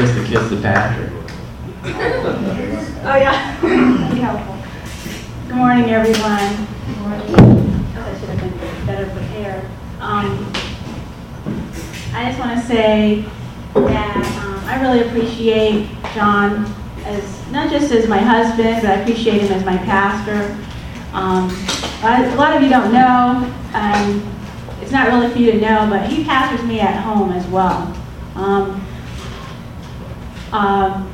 gets to kiss the pastor. Oh, yeah. Good morning, everyone. Good morning. I should have been better prepared. Um, I just want to say that um, I really appreciate John as, not just as my husband, but I appreciate him as my pastor. Um, I- A lot of you don't know, um, it's not really for you to know, but he pastors me at home as well. Um, um,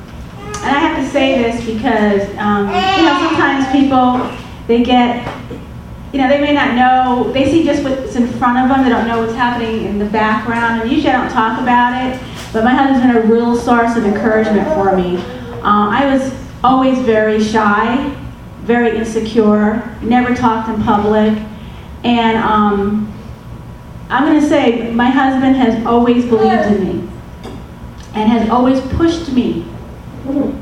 and I have to say this because, um, you know, sometimes people, they get, you know, they may not know, they see just what's in front of them, they don't know what's happening in the background, and usually I don't talk about it, but my husband's been a real source of encouragement for me. Uh, I was always very shy, very insecure, never talked in public, and um, I'm going to say my husband has always believed in me and has always pushed me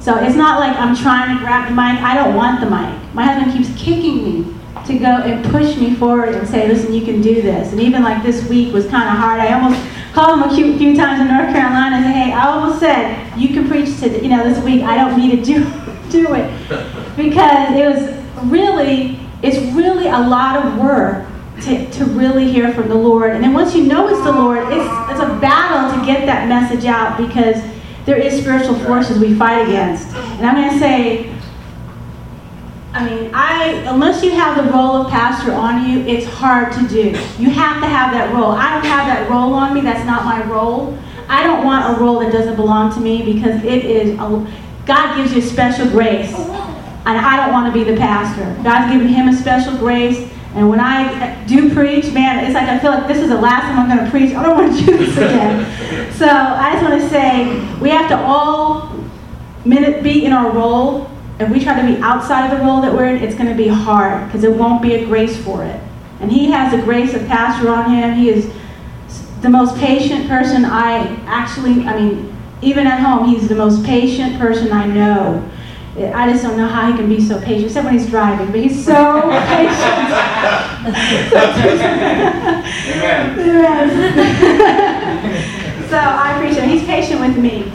so it's not like I'm trying to grab the mic. I don't want the mic. My husband keeps kicking me to go and push me forward and say, listen, you can do this. And even like this week was kind of hard. I almost called him a few, few times in North Carolina and said, hey, I almost said, you can preach to, you know, this week. I don't need to do, do it. Because it was really, it's really a lot of work to, to really hear from the Lord. And then once you know it's the Lord, it's, it's a battle to get that message out because there is spiritual forces we fight against. And I'm going to say, I mean, I unless you have the role of pastor on you, it's hard to do. You have to have that role. I don't have that role on me. That's not my role. I don't want a role that doesn't belong to me because it is a, God gives you a special grace. Oh, and I don't want to be the pastor. God's given him a special grace. And when I do preach, man, it's like I feel like this is the last time I'm going to preach. I don't want to do this again. so I just want to say we have to all minute be in our role. If we try to be outside of the role that we're in, it's going to be hard because there won't be a grace for it. And he has the grace of pastor on him. He is the most patient person I actually, I mean, even at home, he's the most patient person I know. I just don't know how he can be so patient, except when he's driving, but he's so patient. Amen. so I appreciate. He's patient with me.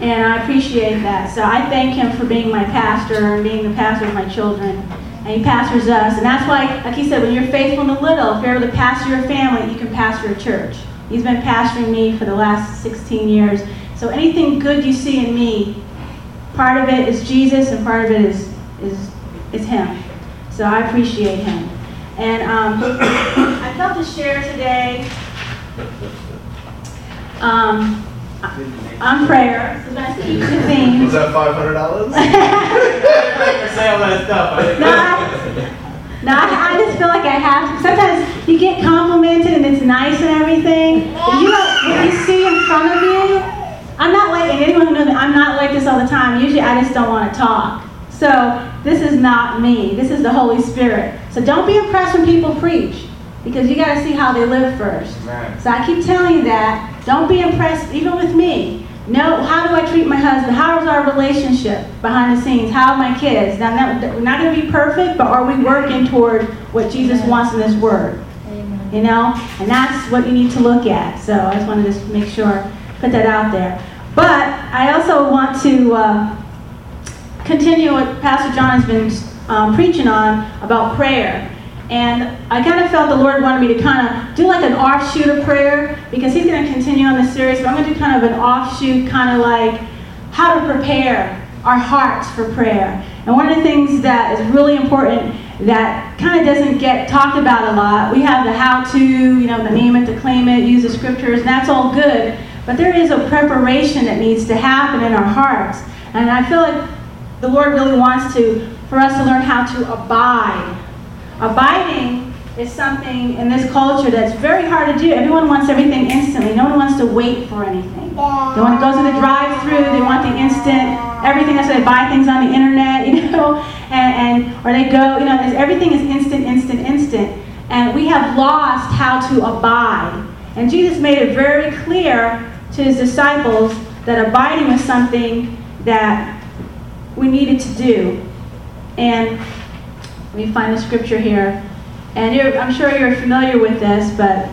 And I appreciate that. So I thank him for being my pastor and being the pastor of my children. And he pastors us. And that's why, like he said, when you're faithful in the little, if you're able to pastor your family, you can pastor a church. He's been pastoring me for the last 16 years. So anything good you see in me, part of it is Jesus and part of it is, is, is him. So I appreciate him. And um, I felt to share today um, on prayer. So keep the theme. Was that five hundred dollars? Say all. No, I, no, I, I just feel like I have to. Sometimes you get complimented and it's nice and everything. But you know, what you see in front of you, I'm not like, and anyone who knows me, I'm not like this all the time. Usually I just don't want to talk. So this is not me. This is the Holy Spirit. So don't be impressed when people preach because you got to see how they live first. Right. So I keep telling you that. Don't be impressed even with me. No, how do I treat my husband? How is our relationship behind the scenes? How are my kids? Now, not, we're not going to be perfect, but are we working toward what Jesus wants in this word? Amen. You know? And that's what you need to look at. So I just wanted to make sure, put that out there. But I also want to uh, continue what Pastor John has been um, preaching on about prayer. And I kind of felt the Lord wanted me to kind of do like an offshoot of prayer because He's going to continue on the series. But I'm going to do kind of an offshoot, kind of like how to prepare our hearts for prayer. And one of the things that is really important that kind of doesn't get talked about a lot, we have the how to, you know, the name it, the claim it, use the scriptures, and that's all good. But there is a preparation that needs to happen in our hearts. And I feel like the Lord really wants to, for us to learn how to abide. Abiding is something in this culture that's very hard to do. Everyone wants everything instantly. No one wants to wait for anything. They want to go through the drive-through. They want the instant everything. That's why they buy things on the internet, you know, and, and or they go, you know, everything is instant, instant, instant. And we have lost how to abide. And Jesus made it very clear to his disciples that abiding was something that we needed to do. And me find the scripture here. And I'm sure you're familiar with this, but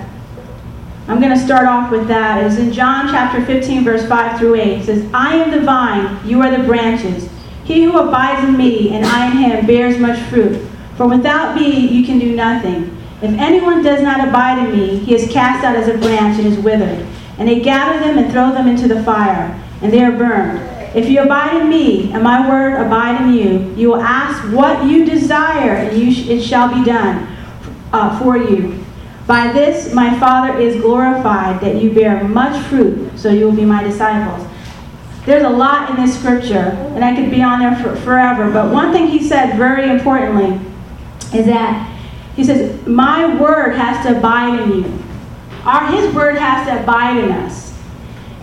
I'm going to start off with that. It's in John chapter 15, verse 5 through 8. It says, I am the vine, you are the branches. He who abides in me and I in him bears much fruit. For without me you can do nothing. If anyone does not abide in me, he is cast out as a branch and is withered. And they gather them and throw them into the fire, and they are burned. If you abide in me, and my word abide in you, you will ask what you desire, and you sh- it shall be done uh, for you. By this my Father is glorified, that you bear much fruit, so you will be my disciples. There's a lot in this scripture, and I could be on there for, forever, but one thing he said very importantly is that he says, My word has to abide in you. Our, his word has to abide in us.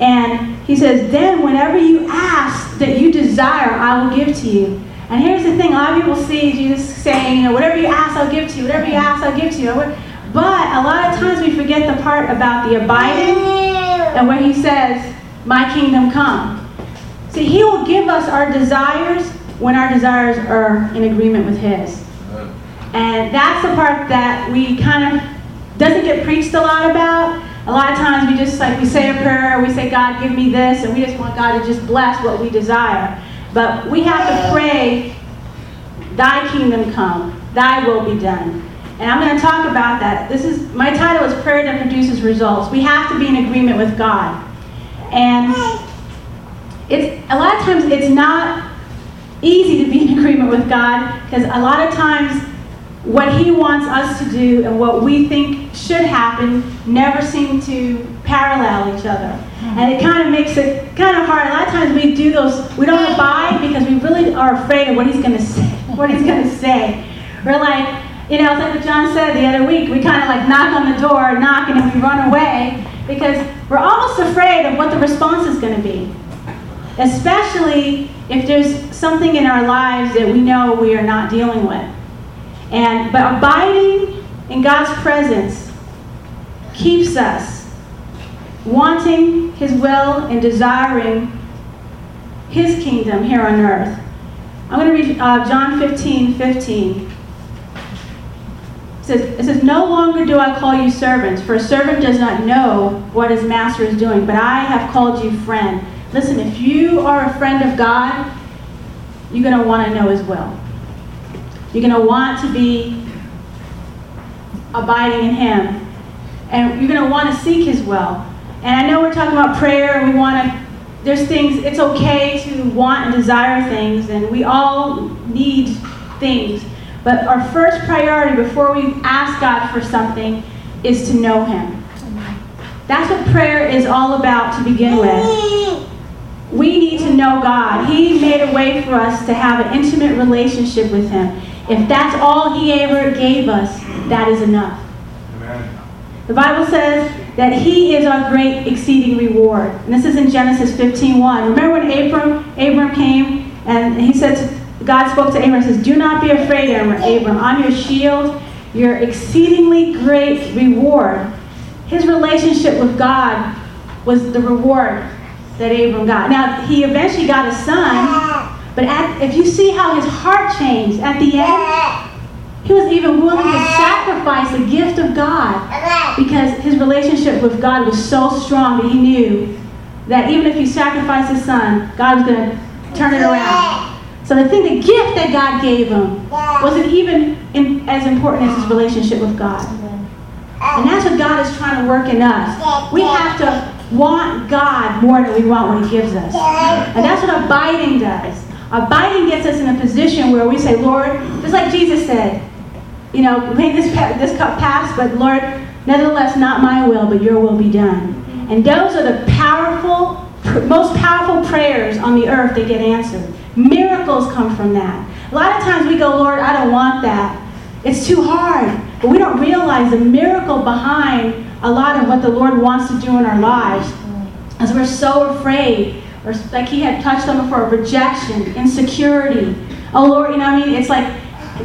And he says, then whenever you ask that you desire, I will give to you. And here's the thing, a lot of people see Jesus saying, you know, whatever you ask, I'll give to you. Whatever you ask, I'll give to you. But a lot of times we forget the part about the abiding and where he says, my kingdom come. See, he will give us our desires when our desires are in agreement with his. And that's the part that we kind of doesn't get preached a lot about. A lot of times we just like we say a prayer, we say, God, give me this, and we just want God to just bless what we desire. But we have to pray, Thy kingdom come, Thy will be done. And I'm going to talk about that. This is my title is Prayer That Produces Results. We have to be in agreement with God. And it's a lot of times it's not easy to be in agreement with God because a lot of times what he wants us to do and what we think should happen never seem to parallel each other. Mm-hmm. And it kind of makes it kind of hard. A lot of times we do those, we don't abide because we really are afraid of what he's going to say. What he's going to say. We're like, you know, it's like what John said the other week. We kind of like knock on the door, knock, and then we run away because we're almost afraid of what the response is going to be. Especially if there's something in our lives that we know we are not dealing with. And but abiding in God's presence keeps us wanting his will and desiring his kingdom here on earth. I'm going to read uh, John 15, 15. It says, it says, No longer do I call you servants, for a servant does not know what his master is doing, but I have called you friend. Listen, if you are a friend of God, you're going to want to know his will. You're going to want to be abiding in Him. And you're going to want to seek His will. And I know we're talking about prayer and we want to, there's things, it's okay to want and desire things, and we all need things. But our first priority before we ask God for something is to know Him. That's what prayer is all about to begin with. We need to know God. He made a way for us to have an intimate relationship with Him. If that's all He ever gave us, that is enough. Amen. The Bible says that He is our great exceeding reward. And this is in Genesis 15:1. Remember when Abram, Abram came and he said, to, God spoke to Abram and says, Do not be afraid, Abram. I'm your shield, your exceedingly great reward. His relationship with God was the reward that Abram got. Now, he eventually got a son, but at, if you see how his heart changed at the end, he was even willing to sacrifice the gift of God because his relationship with God was so strong that he knew that even if he sacrificed his son, God was going to turn it around. So the thing, the gift that God gave him wasn't even in, as important as his relationship with God. And that's what God is trying to work in us. We have to want God more than we want what he gives us. And that's what abiding does. Abiding gets us in a position where we say, Lord, just like Jesus said, you know, may this, this cup pass, but Lord, nevertheless, not my will, but your will be done. And those are the powerful, most powerful prayers on the earth that get answered. Miracles come from that. A lot of times we go, Lord, I don't want that. It's too hard. But we don't realize the miracle behind a lot of what the Lord wants to do in our lives. As we're so afraid, or like he had touched on before, rejection, insecurity. Oh Lord, you know what I mean? It's like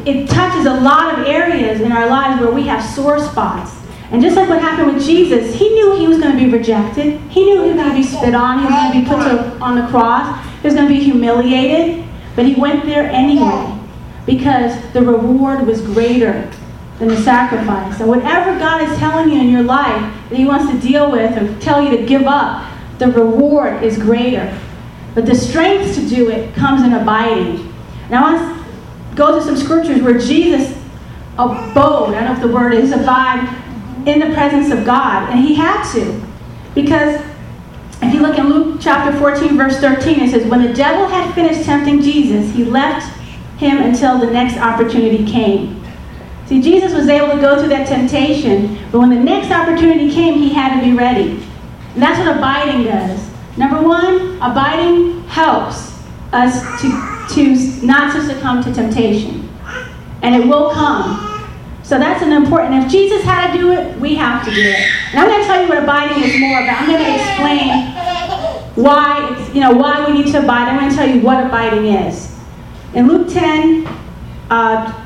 it touches a lot of areas in our lives where we have sore spots. And just like what happened with Jesus, he knew he was going to be rejected. He knew he was going to be spit on. He was going to be put to, on the cross. He was going to be humiliated. But he went there anyway because the reward was greater than the sacrifice. So whatever God is telling you in your life that He wants to deal with or tell you to give up, the reward is greater. But the strength to do it comes in abiding. Now I want to go to some scriptures where Jesus abode, I don't know if the word is abide, in the presence of God. And he had to. Because if you look in Luke chapter 14, verse 13, it says, When the devil had finished tempting Jesus, he left him until the next opportunity came. See, Jesus was able to go through that temptation, but when the next opportunity came, he had to be ready. And that's what abiding does. Number one, abiding helps us to, to not to succumb to temptation. And it will come. So that's an important, if Jesus had to do it, we have to do it. And I'm going to tell you what abiding is more about. I'm going to explain why, you know, why we need to abide. I'm going to tell you what abiding is. In Luke 10, uh,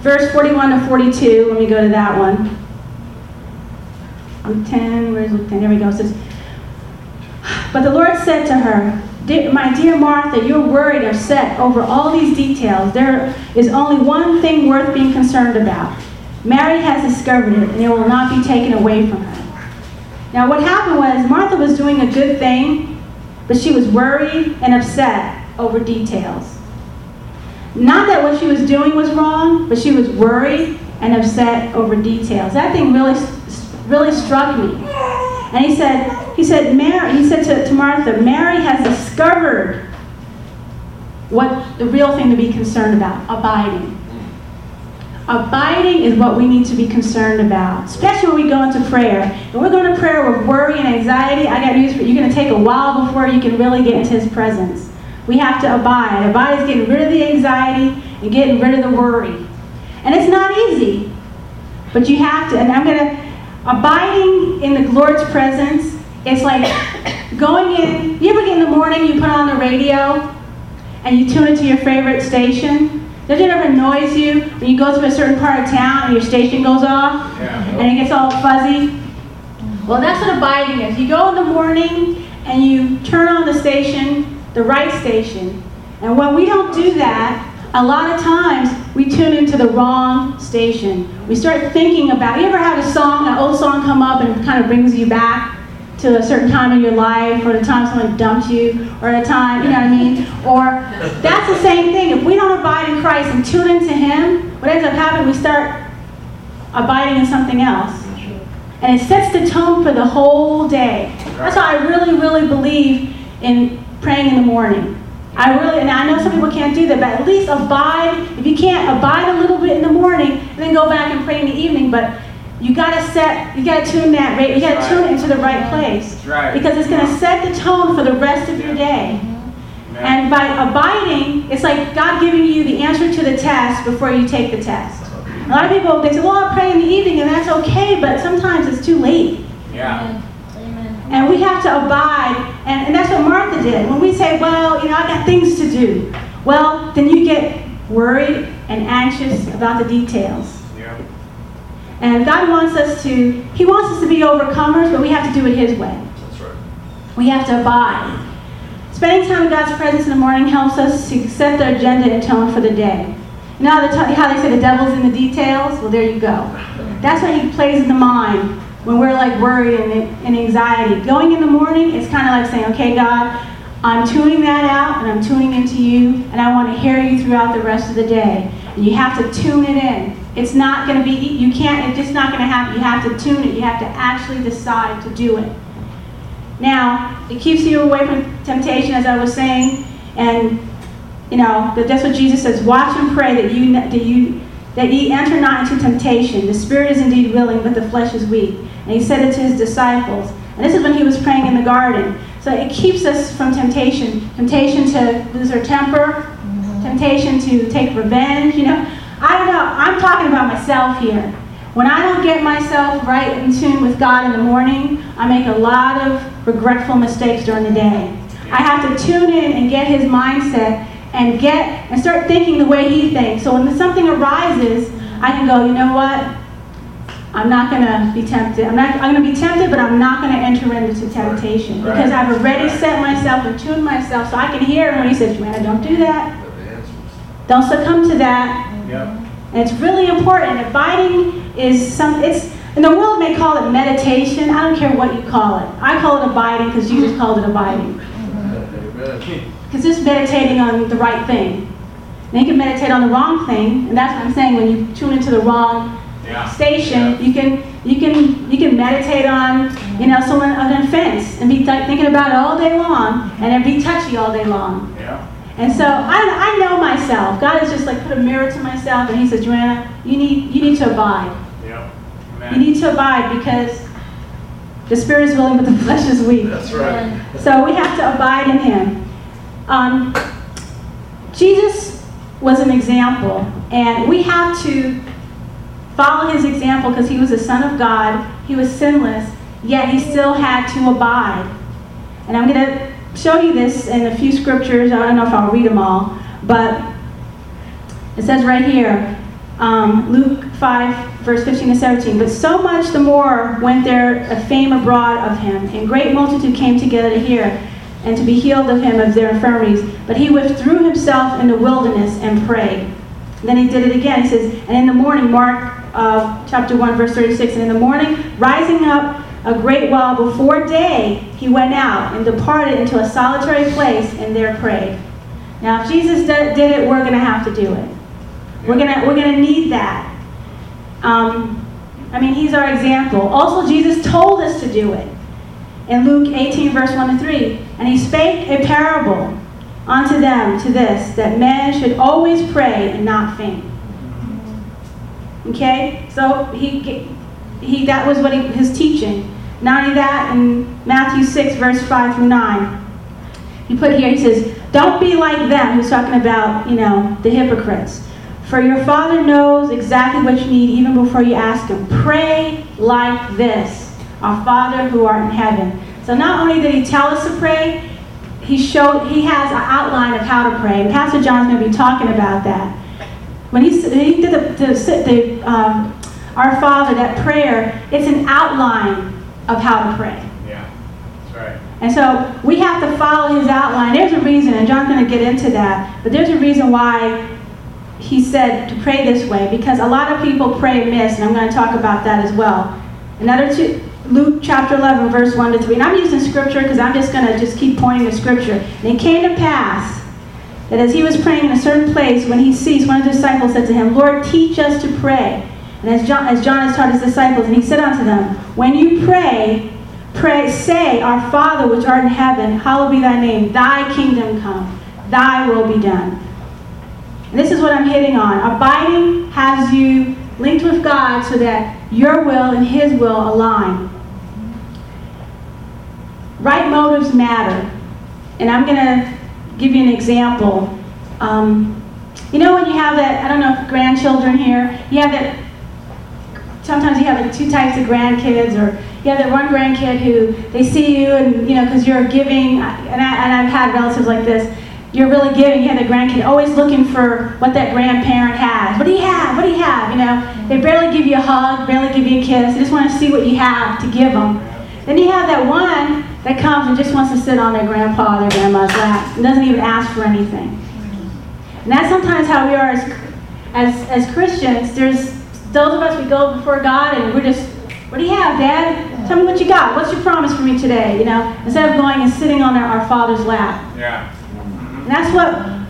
verse 41 to 42, let me go to that one. Luke 10, where's Luke 10? There we go. It says, But the Lord said to her, My dear Martha, you're worried or set over all these details. There is only one thing worth being concerned about. Mary has discovered it, and it will not be taken away from her. Now, what happened was Martha was doing a good thing, but she was worried and upset over details. Not that what she was doing was wrong, but she was worried and upset over details. That thing really, really struck me. And he said, he said, Mary, he said to, to Martha, Mary has discovered what the real thing to be concerned about, abiding. Abiding is what we need to be concerned about, especially when we go into prayer. If we're going to prayer with worry and anxiety, I got news for you. You're going to take a while before you can really get into His presence. We have to abide. Abide is getting rid of the anxiety and getting rid of the worry. And it's not easy, but you have to. And I'm going to, abiding in the Lord's presence, it's like going in. You ever get in the morning, you put on the radio, and you tune it to your favorite station? Does it ever annoys you when you go to a certain part of town and your station goes off yeah. and it gets all fuzzy? Well, that's what abiding is. You go in the morning and you turn on the station, the right station. And when we don't do that, a lot of times we tune into the wrong station. We start thinking about, you ever had a song, an old song come up and kind of brings you back? to a certain time in your life or the time someone dumped you or a time, you know what I mean? Or that's the same thing. If we don't abide in Christ and tune into Him, what ends up happening, we start abiding in something else. And it sets the tone for the whole day. That's why I really, really believe in praying in the morning. I really, and I know some people can't do that, but at least abide. If you can't, abide a little bit in the morning and then go back and pray in the evening. But you gotta set, you gotta tune that, right you gotta right. tune it into the right place. Right. Because it's gonna set the tone for the rest of your day. Yeah. And by abiding, it's like God giving you the answer to the test before you take the test. A lot of people, they say, well, I'll pray in the evening, and that's okay, but sometimes it's too late. Yeah. And we have to abide, and, and that's what Martha did. When we say, well, you know, I got things to do, well, then you get worried and anxious about the details. Yeah. And God wants us to, He wants us to be overcomers, but we have to do it His way. That's right. We have to abide. Spending time in God's presence in the morning helps us to set the agenda and tone for the day. You know how, the how they say the devil's in the details? Well, there you go. That's why he plays in the mind when we're like worried and, anxiety. Going in the morning, it's kind of like saying, okay, God, I'm tuning that out and I'm tuning into you, and I want to hear you throughout the rest of the day. And you have to tune it in. It's not going to be, you can't, it's just not going to happen. You have to tune it. You have to actually decide to do it. Now, it keeps you away from temptation, as I was saying, and you know that's what Jesus says. Watch and pray that you that you that ye enter not into temptation. The spirit is indeed willing, but the flesh is weak. And he said it to his disciples. And this is when he was praying in the garden. So it keeps us from temptation. Temptation to lose our temper, temptation to take revenge, you know. I don't know. I'm talking about myself here. When I don't get myself right in tune with God in the morning, I make a lot of regretful mistakes during the day. I have to tune in and get his mindset and get and start thinking the way he thinks. So when something arises, I can go, you know what? I'm not going to be tempted. I'm not. I'm going to be tempted, but I'm not going to enter into temptation because I've already set myself and tuned myself, so I can hear him when he says, "Joanna, don't do that. Don't succumb to that." Yep. And it's really important. Abiding is some, it's, and the world may call it meditation. I don't care what you call it. I call it abiding because Jesus called it abiding. Because it's meditating on the right thing. And you can meditate on the wrong thing, and that's what I'm saying. When you tune into the wrong Yeah. station, you can you can you can meditate on you know someone on an offense and be th- thinking about it all day long, and then be touchy all day long. Yeah. And so I, I know myself. God has just like put a mirror to myself, and He says, Joanna, you need you need to abide. Yeah. You need to abide because the spirit is willing, but the flesh is weak. That's right. So we have to abide in Him. Um, Jesus was an example, and we have to follow His example because He was the Son of God. He was sinless, yet He still had to abide. And I'm going to show you this in a few scriptures. I don't know if I'll read them all, but it says right here, um, Luke 5, verse 15 to 17. But so much the more went there a fame abroad of him, and great multitude came together to hear and to be healed of him of their infirmities. But he withdrew himself in the wilderness and prayed. Then he did it again. He says, And in the morning, Mark uh, chapter 1, verse 36, and in the morning, rising up a great while before day, he went out and departed into a solitary place and there prayed. Now, if Jesus did it, we're going to have to do it. We're gonna we're gonna need that. Um, I mean, he's our example. Also, Jesus told us to do it in Luke 18, verse 1 to 3. And he spake a parable unto them to this, that men should always pray and not faint. Okay, so he he that was what he, his teaching. Not only that, in Matthew 6, verse 5 through 9, he put here, he says, Don't be like them, who's talking about, you know, the hypocrites. For your Father knows exactly what you need even before you ask Him. Pray like this Our Father who art in heaven. So not only did He tell us to pray, He showed He has an outline of how to pray. And Pastor John's going to be talking about that. When he, he did the, the, the um, Our Father, that prayer, it's an outline of how to pray. Yeah. That's right. And so we have to follow his outline. There's a reason, and John's going to get into that, but there's a reason why he said to pray this way, because a lot of people pray amiss, and I'm going to talk about that as well. Another two, Luke chapter 11, verse 1 to 3. And I'm using scripture because I'm just going to just keep pointing to scripture. And it came to pass that as he was praying in a certain place, when he ceased, one of the disciples said to him, Lord, teach us to pray. And as John, as John has taught his disciples, and he said unto them, When you pray, pray, say, Our Father which art in heaven, hallowed be thy name. Thy kingdom come, thy will be done. And this is what I'm hitting on. Abiding has you linked with God so that your will and his will align. Right motives matter. And I'm going to give you an example. Um, you know when you have that, I don't know if grandchildren here, you have that sometimes you have like two types of grandkids, or you have that one grandkid who they see you, and you know, because you're giving, and, I, and I've had relatives like this. You're really giving. You have the grandkid always looking for what that grandparent has. What do you have? What do you have? You know, they barely give you a hug, barely give you a kiss. They just want to see what you have to give them. Then you have that one that comes and just wants to sit on their grandpa or their grandma's lap and doesn't even ask for anything. And that's sometimes how we are as, as, as Christians. There's those of us, we go before God and we're just, what do you have, Dad? Tell me what you got. What's your promise for me today? You know, instead of going and sitting on our, our Father's lap. Yeah. And that's what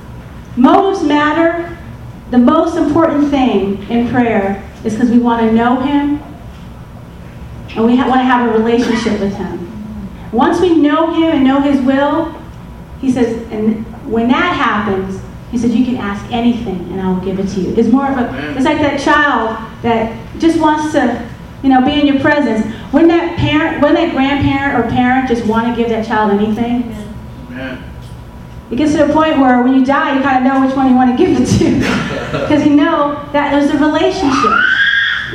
motives matter. The most important thing in prayer is because we want to know Him and we ha- want to have a relationship with Him. Once we know Him and know His will, He says, and when that happens, He says, you can ask anything and I will give it to you. It's more of a, it's like that child that just wants to, you know, be in your presence. When that parent, when that grandparent or parent just want to give that child anything, Amen. it gets to the point where when you die, you kind of know which one you want to give it to. Because you know that there's a relationship.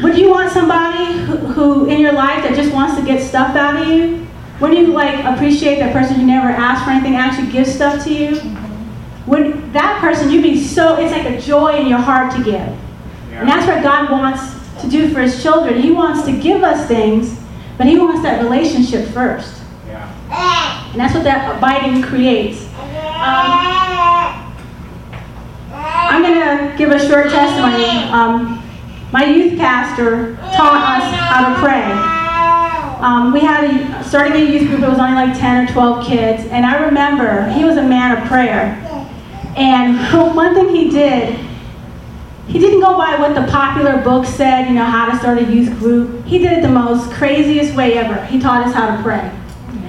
Would you want somebody who, who in your life that just wants to get stuff out of you? Wouldn't you like appreciate that person who never asked for anything actually gives stuff to you? Would that person, you'd be so, it's like a joy in your heart to give. And that's what God wants to do for his children. He wants to give us things, but he wants that relationship first. Yeah. And that's what that abiding creates. Um, I'm going to give a short testimony. Um, my youth pastor taught us how to pray. Um, we had a, starting a youth group, it was only like 10 or 12 kids, and I remember he was a man of prayer. And one thing he did, he didn't go by what the popular book said, you know, how to start a youth group. He did it the most craziest way ever. He taught us how to pray.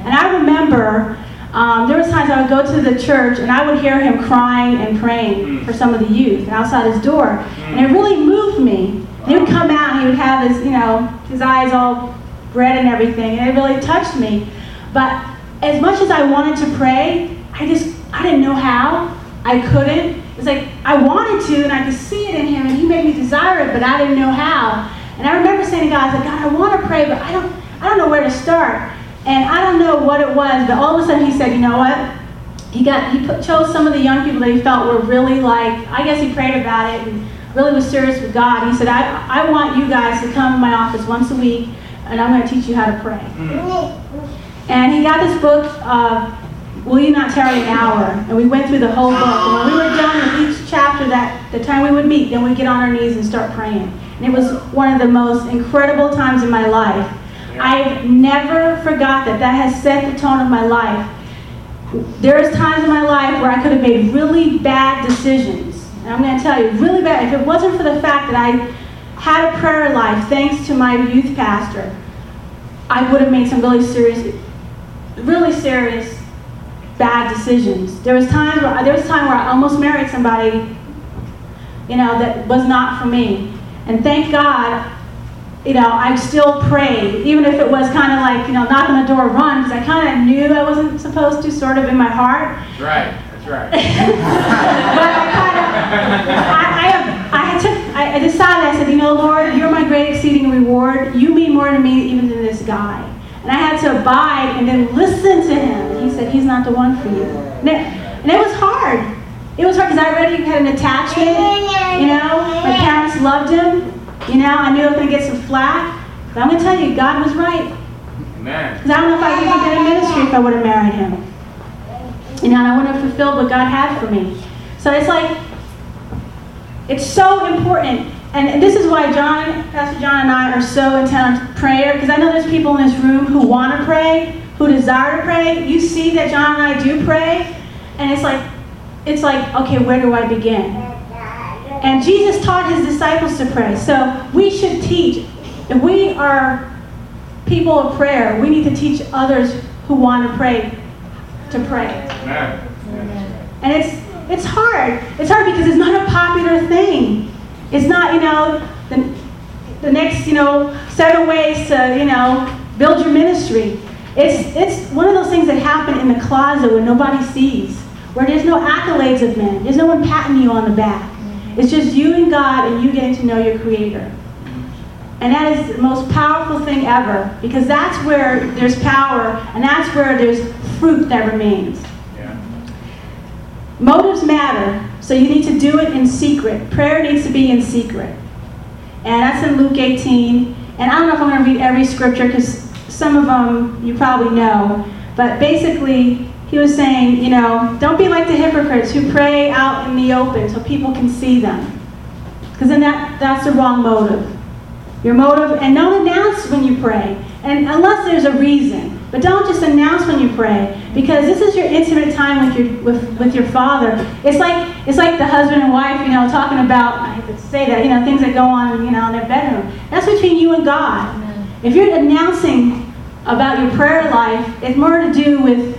And I remember um, there was times I would go to the church and I would hear him crying and praying for some of the youth outside his door. And it really moved me. he would come out and he would have his, you know, his eyes all bread and everything, and it really touched me. But as much as I wanted to pray, I just, I didn't know how. I couldn't. It's like I wanted to, and I could see it in him, and he made me desire it, but I didn't know how. And I remember saying to God, I said, God, I want to pray, but I don't, I don't know where to start. And I don't know what it was, but all of a sudden he said, you know what? He got, he put, chose some of the young people that he felt were really like, I guess he prayed about it and really was serious with God. He said, I, I want you guys to come to my office once a week and I'm going to teach you how to pray. And he got this book, uh, Will You Not Tarry an Hour? And we went through the whole book. And when we were done with each chapter, that the time we would meet, then we'd get on our knees and start praying. And it was one of the most incredible times in my life. I've never forgot that. That has set the tone of my life. There's times in my life where I could have made really bad decisions. And I'm going to tell you, really bad. If it wasn't for the fact that I had a prayer life thanks to my youth pastor, I would have made some really serious, really serious bad decisions. There was times where there was time where I almost married somebody, you know, that was not for me. And thank God, you know, I still prayed, even if it was kind of like, you know, knock on the door, run, because I kind of knew I wasn't supposed to, sort of in my heart. That's right. That's right. but I kind of, I, I have, I took I, decided, I said, you know, Lord, you're my great exceeding reward. You mean more to me even than this guy. And I had to abide and then listen to him. He said, he's not the one for you. And it, and it was hard. It was hard because I already had an attachment. You know, my parents loved him. You know, I knew I was going to get some flack. But I'm going to tell you, God was right. Amen. Because I don't know if I could have been in ministry if I would have married him. You know, and I wouldn't have fulfilled what God had for me. So it's like, it's so important. And this is why John, Pastor John and I are so intent on prayer, because I know there's people in this room who want to pray, who desire to pray. You see that John and I do pray, and it's like, it's like, okay, where do I begin? And Jesus taught his disciples to pray. So we should teach. If we are people of prayer, we need to teach others who want to pray to pray. Amen. And it's it's hard. It's hard because it's not a popular thing. It's not, you know, the, the next, you know, seven ways to, you know, build your ministry. It's, it's one of those things that happen in the closet where nobody sees, where there's no accolades of men. There's no one patting you on the back. It's just you and God and you getting to know your Creator. And that is the most powerful thing ever because that's where there's power and that's where there's fruit that remains. Motives matter, so you need to do it in secret. Prayer needs to be in secret. And that's in Luke 18. And I don't know if I'm going to read every scripture because some of them you probably know. But basically, he was saying, you know, don't be like the hypocrites who pray out in the open so people can see them. Because then that, that's the wrong motive. Your motive, and don't announce when you pray. And unless there's a reason. But don't just announce when you pray, because this is your intimate time with your with, with your father. It's like it's like the husband and wife, you know, talking about I to say that, you know, things that go on, you know, in their bedroom. That's between you and God. Amen. If you're announcing about your prayer life, it's more to do with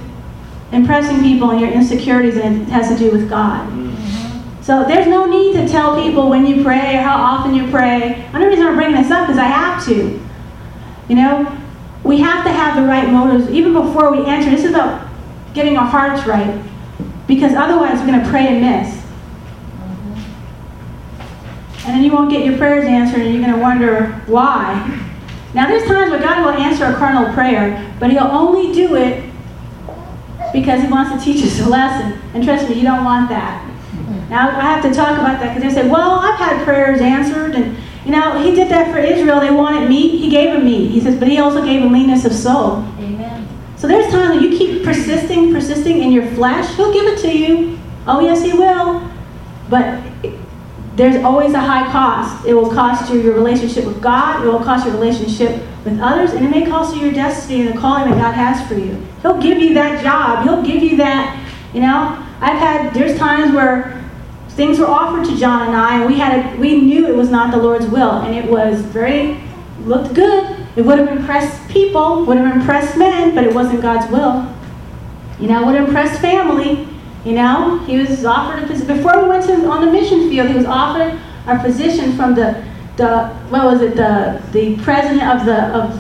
impressing people and your insecurities and it has to do with God. Mm-hmm. So there's no need to tell people when you pray or how often you pray. Another reason I'm bringing this up is I have to. You know, we have to have the right motives even before we enter. This is about getting our hearts right. Because otherwise, we're going to pray and miss. And then you won't get your prayers answered, and you're going to wonder why. Now, there's times where God will answer a carnal prayer, but He'll only do it because He wants to teach us a lesson. And trust me, you don't want that. Now, I have to talk about that because they say, well, I've had prayers answered, and you know, he did that for Israel. They wanted meat. He gave them meat. He says, but he also gave them leanness of soul. Amen. So there's times when you keep persisting, persisting in your flesh, he'll give it to you. Oh, yes, he will. But there's always a high cost. It will cost you your relationship with God, it will cost your relationship with others, and it may cost you your destiny and the calling that God has for you. He'll give you that job, He'll give you that, you know. I've had, there's times where things were offered to John and I, and we had, a, we knew it was not the Lord's will, and it was very, looked good. It would have impressed people, would have impressed men, but it wasn't God's will. You know, would have impressed family, you know, he was offered a position before we went to on the mission field. He was offered a position from the the what was it the the president of the of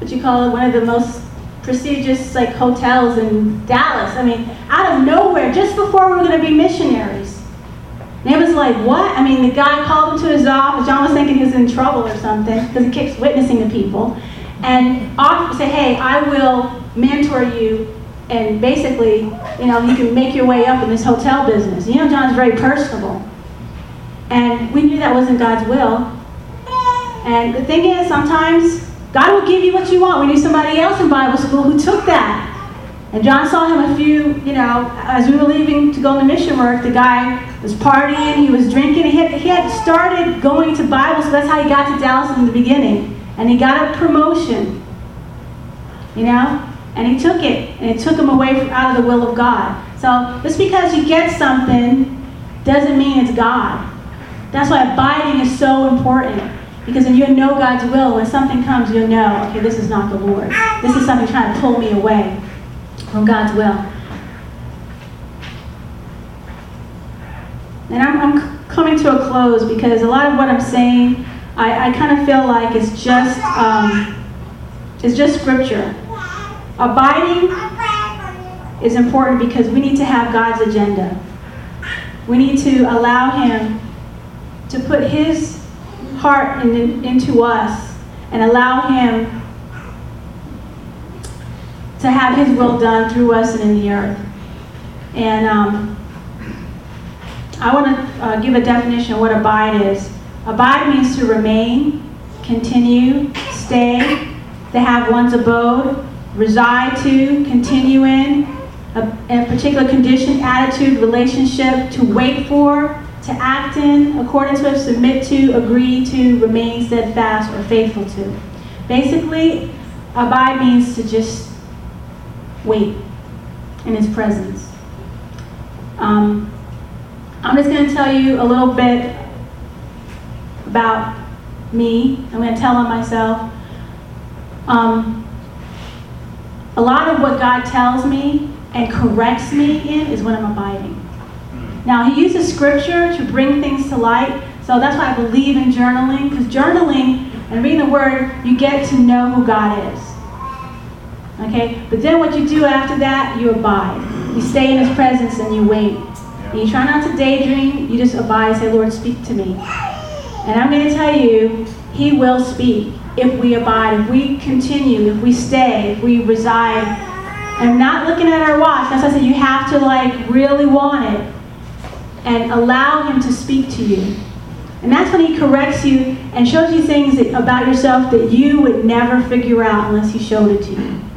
what you call it one of the most prestigious like hotels in Dallas. I mean, out of nowhere, just before we were going to be missionaries. And it was like, what? I mean, the guy called him to his office. John was thinking he was in trouble or something because he keeps witnessing to people. And say, hey, I will mentor you and basically, you know, you can make your way up in this hotel business. You know, John's very personable. And we knew that wasn't God's will. And the thing is, sometimes God will give you what you want. We knew somebody else in Bible school who took that. And John saw him a few, you know, as we were leaving to go on the mission work, the guy was partying, he was drinking. He had, he had started going to Bible school. That's how he got to Dallas in the beginning. And he got a promotion, you know? And he took it, and it took him away from, out of the will of God. So just because you get something doesn't mean it's God. That's why abiding is so important. Because when you know God's will, when something comes, you'll know, okay, this is not the Lord. This is something trying to pull me away from God's will. And I'm, I'm coming to a close because a lot of what I'm saying, I, I kind of feel like it's just, um, it's just scripture. Abiding is important because we need to have God's agenda. We need to allow Him to put His heart in, into us and allow Him to have His will done through us and in the earth. And um, I want to uh, give a definition of what abide is. Abide means to remain, continue, stay, to have one's abode, reside to, continue in, a, a particular condition, attitude, relationship, to wait for, to act in, accordance with, submit to, agree to, remain steadfast, or faithful to. Basically, abide means to just wait in His presence. Um, I'm just going to tell you a little bit about me. I'm going to tell on myself. Um, a lot of what God tells me and corrects me in is when I'm abiding. Now, He uses scripture to bring things to light, so that's why I believe in journaling, because journaling and reading the Word, you get to know who God is. Okay? But then what you do after that, you abide. You stay in His presence and you wait. And you try not to daydream, you just abide and say, Lord, speak to me. And I'm going to tell you, He will speak if we abide, if we continue, if we stay, if we reside. And not looking at our watch. That's why I said you have to like really want it and allow him to speak to you. And that's when he corrects you and shows you things that, about yourself that you would never figure out unless he showed it to you.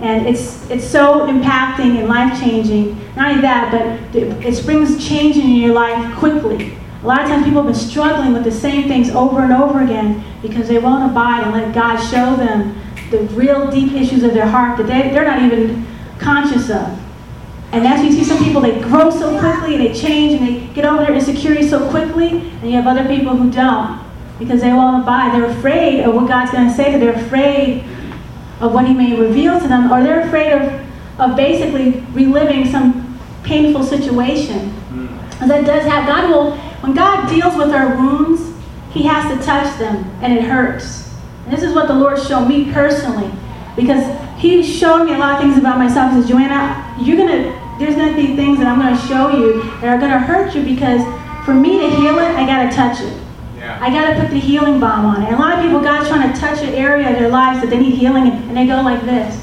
And it's, it's so impacting and life changing. Not only that, but it, brings change in your life quickly. A lot of times people have been struggling with the same things over and over again because they won't abide and let God show them the real deep issues of their heart that they, they're not even conscious of. And that's when you see some people, they grow so quickly and they change and they get over their insecurities so quickly, and you have other people who don't because they won't abide. They're afraid of what God's going to say to them. They're afraid of what He may reveal to them, or they're afraid of, of basically reliving some painful situation. And that does have, God will, when God deals with our wounds, He has to touch them, and it hurts. And this is what the Lord showed me personally, because He showed me a lot of things about myself. He says, Joanna, you're gonna, there's gonna be things that I'm gonna show you that are gonna hurt you because for me to heal it, I gotta touch it. Yeah. I gotta put the healing balm on it. And a lot of people, God's trying to touch an area of their lives that they need healing, and they go like this.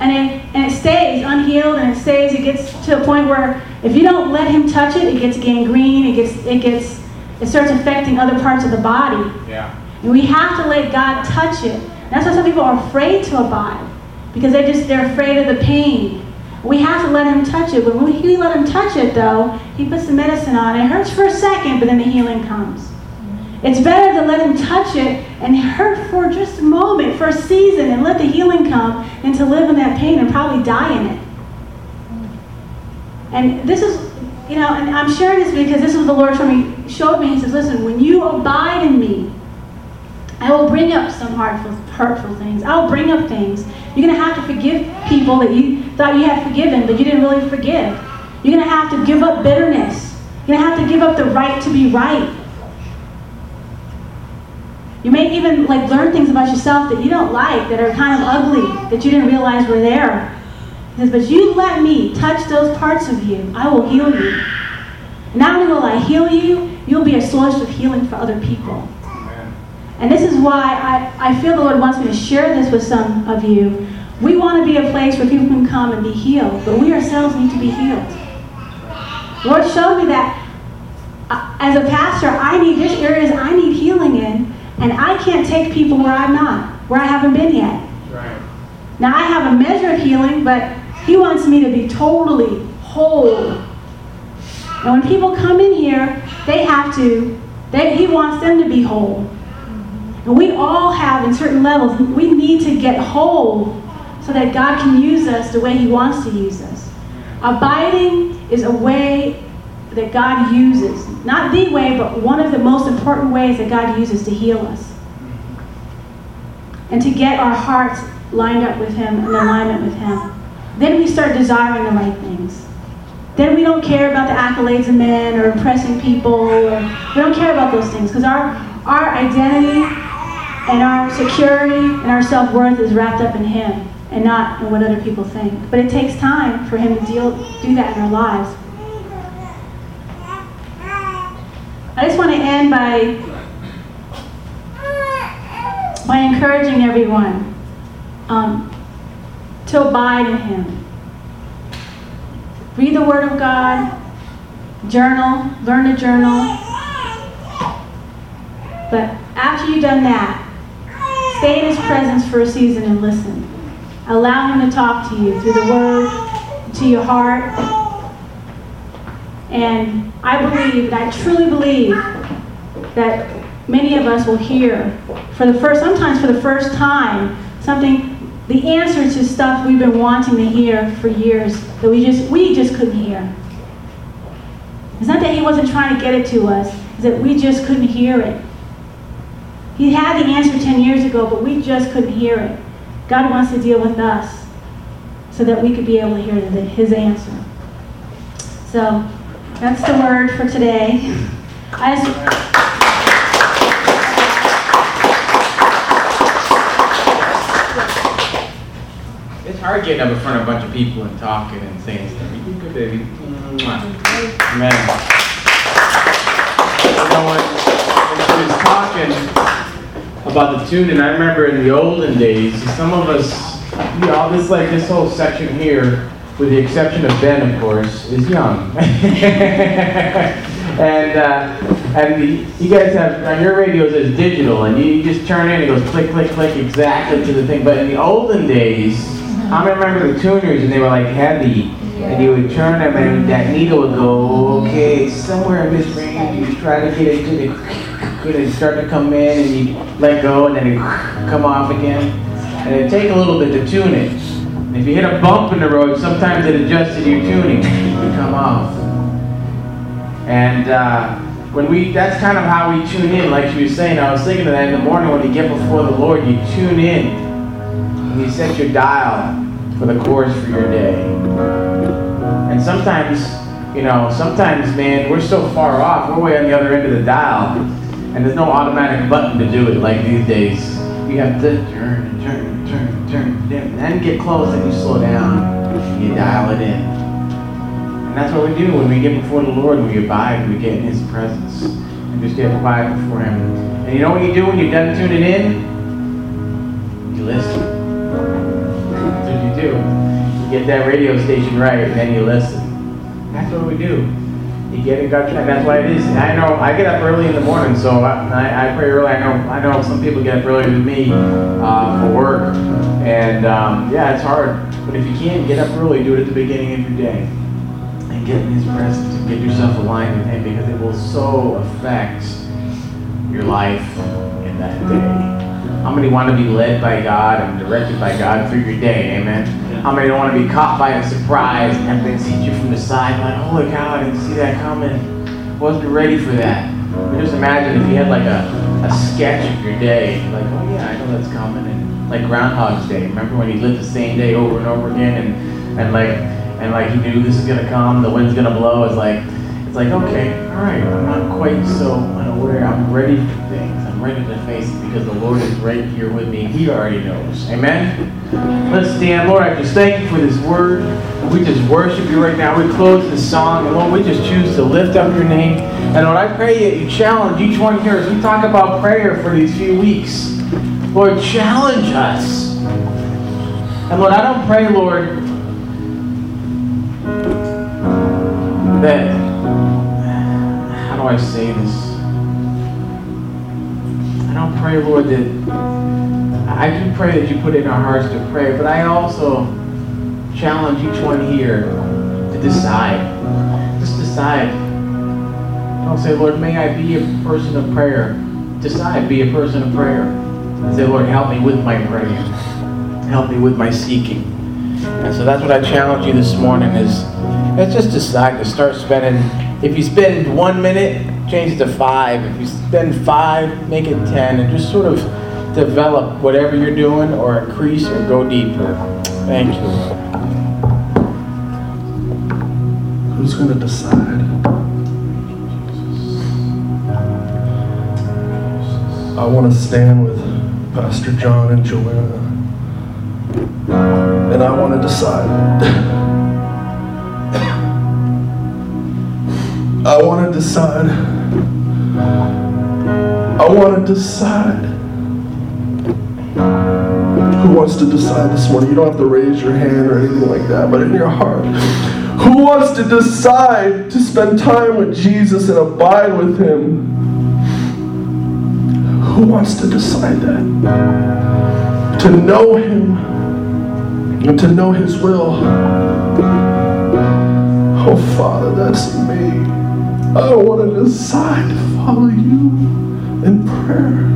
And it, and it stays unhealed, and it stays, it gets to a point where if you don't let Him touch it, it gets gangrene, it gets, it gets, it starts affecting other parts of the body. Yeah. And we have to let God touch it. That's why some people are afraid to abide. Because they just they're afraid of the pain. We have to let him touch it. When we let him touch it, though, he puts the medicine on. It hurts for a second, but then the healing comes. It's better to let him touch it and hurt for just a moment, for a season, and let the healing come than to live in that pain and probably die in it. And this is, you know, and I'm sharing this because this is what the Lord showed me. Showed me. He says, "Listen, when you abide in me, I will bring up some hurtful, hurtful things. I will bring up things. You're going to have to forgive people that you thought you had forgiven, but you didn't really forgive. You're going to have to give up bitterness. You're going to have to give up the right to be right. You may even like learn things about yourself that you don't like, that are kind of ugly, that you didn't realize were there. He says, but you let me touch those parts of you, I will heal you. Not only will I heal you, you'll be a source of healing for other people. And this is why I, I feel the Lord wants me to share this with some of you. We want to be a place where people can come and be healed, but we ourselves need to be healed. The Lord showed me that uh, as a pastor, I need, there's areas I need healing in, and I can't take people where I'm not, where I haven't been yet. Right. Now I have a measure of healing, but He wants me to be totally whole. And when people come in here, they have to, they, He wants them to be whole. And we all have, in certain levels, we need to get whole so that God can use us the way He wants to use us. Abiding is a way that God uses. Not the way, but one of the most important ways that God uses to heal us. And to get our hearts lined up with Him, and alignment with Him. Then we start desiring the right things. Then we don't care about the accolades of men or impressing people. Or, we don't care about those things because our, our identity and our security and our self worth is wrapped up in Him and not in what other people think. But it takes time for Him to deal, do that in our lives. I just want to end by by encouraging everyone um, to abide in Him. Read the Word of God, journal, learn to journal. But after you've done that, stay in His presence for a season and listen. Allow Him to talk to you through the Word, to your heart. And I believe, I truly believe, that many of us will hear for the first, sometimes for the first time, something, the answer to stuff we've been wanting to hear for years that we just, we just couldn't hear. It's not that he wasn't trying to get it to us, it's that we just couldn't hear it. He had the answer 10 years ago, but we just couldn't hear it. God wants to deal with us so that we could be able to hear his answer. So that's the word for today. I just, It's hard getting up in front of a bunch of people and talking and saying stuff. You good, baby. Man. You know what? She was talking about the tune, and I remember in the olden days, some of us, you know, this like this whole section here, with the exception of Ben, of course, is young. and uh, and the, you guys have on your radios it's digital, and you, just turn in, and it goes click, click, click, exactly to the thing. But in the olden days, I remember the tuners, and they were like heavy, and you would turn them, and that needle would go, okay, somewhere in this range. You try to get it to the, could it start to come in, and you let go, and then it come off again, and it'd take a little bit to tune it. And if you hit a bump in the road, sometimes it adjusted your tuning, would come off. And uh, when we, that's kind of how we tune in, like she was saying. I was thinking of that in the morning when you get before the Lord, you tune in. And you set your dial for the course for your day. And sometimes, you know, sometimes, man, we're so far off, we're way on the other end of the dial. And there's no automatic button to do it like these days. You have to turn, turn, turn, turn, then then get close and you slow down. You dial it in. And that's what we do when we get before the Lord, when we abide, we get in His presence, and just get quiet before Him. And you know what you do when you're done tuning in? You listen. That's what you do. You get that radio station right, and then you listen. That's what we do. You get in God, and that's why it is. I know I get up early in the morning, so I, I pray early. I know I know some people get up earlier than me uh, for work, and um, yeah, it's hard. But if you can get up early, do it at the beginning of your day, and get in His presence and get yourself aligned with Him because it will so affect your life in that day. How many want to be led by God and directed by God through your day? Amen. Many don't want to be caught by a surprise and things hit you from the side like, oh, holy cow, I didn't see that coming. Wasn't ready for that. But just imagine if you had like a, a sketch of your day, like, oh yeah, I know that's coming. And like Groundhog's Day. Remember when he lived the same day over and over again and, and like and like he knew this is gonna come, the wind's gonna blow. It's like it's like okay, all right, I'm not quite so unaware. I'm ready for things ready the face because the Lord is right here with me. He already knows. Amen? Let's stand. Lord, I just thank you for this word. We just worship you right now. We close this song. And Lord, we just choose to lift up your name. And Lord, I pray that you challenge each one here as we talk about prayer for these few weeks. Lord, challenge us. And Lord, I don't pray, Lord, that, how do I say this? I don't pray, Lord, that I do pray that you put in our hearts to pray, but I also challenge each one here to decide. Just decide. Don't say, Lord, may I be a person of prayer. Decide, be a person of prayer. Say, Lord, help me with my praying. Help me with my seeking. And so that's what I challenge you this morning is let's just decide to start spending. If you spend one minute change it to five. If you spend five, make it ten, and just sort of develop whatever you're doing or increase or go deeper. Thank you. Who's going to decide? I want to stand with Pastor John and Joanna. And I want to decide. I want to decide. I want to decide. Who wants to decide this morning? You don't have to raise your hand or anything like that, but in your heart. Who wants to decide to spend time with Jesus and abide with Him? Who wants to decide that? To know Him and to know His will. Oh, Father, that's me. I want to decide follow you in prayer.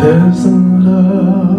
There's a love.